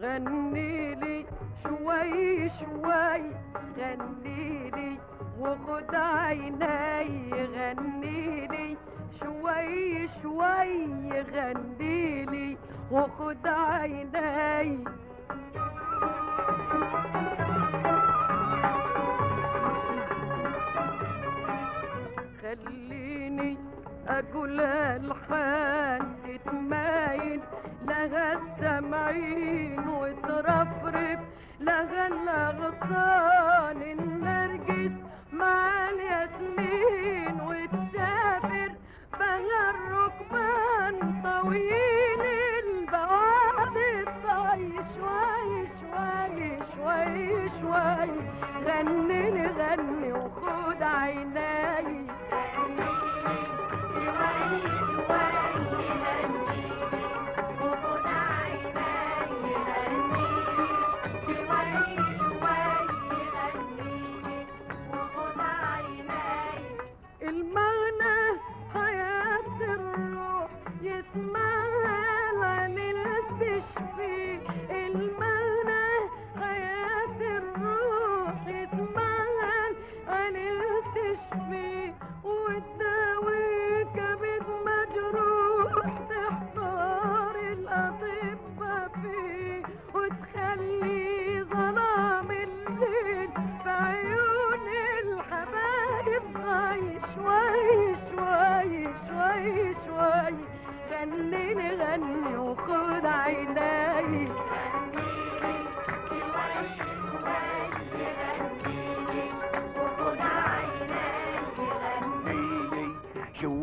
غني لي شوي شوي غني لي وخد عيني غني لي شوي شوي غني لي وخد عيني. خليني أقول الحان تتمايل لها السمعين وترفرف لها الأغصان النرجس مع الياسمين وتسافر بها الركبان طويل.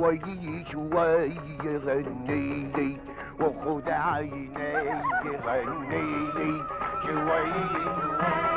شوي شوي غنيلي وخد عيني غنيلي شوي لا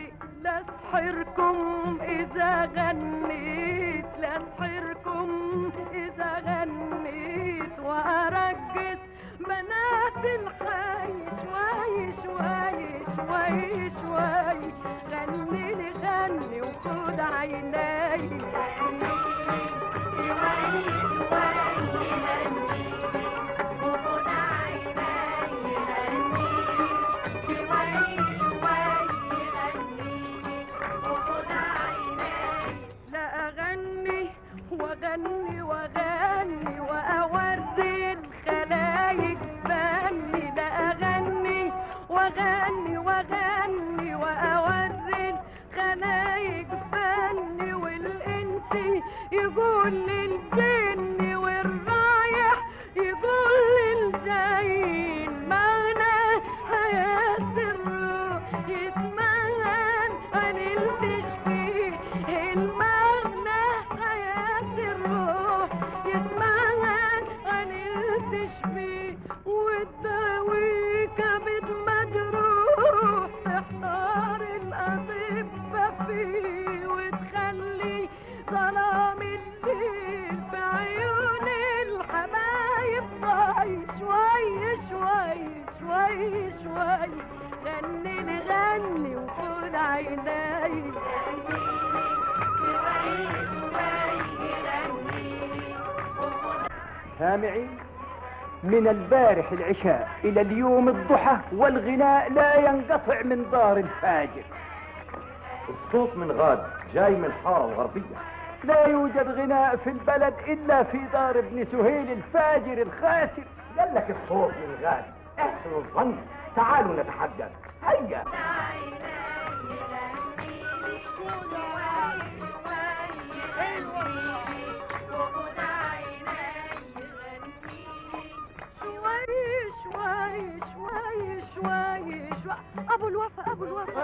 أسحركم إذا غنيت سامعين من البارح العشاء إلى اليوم الضحى والغناء لا ينقطع من دار الفاجر. الصوت من غاد جاي من الحارة الغربية. لا يوجد غناء في البلد إلا في دار ابن سهيل الفاجر الخاسر. قال لك الصوت من غالي أحسن الظن. تعالوا نتحدث. هيا. شوي أبو الوفا أبو الوفا.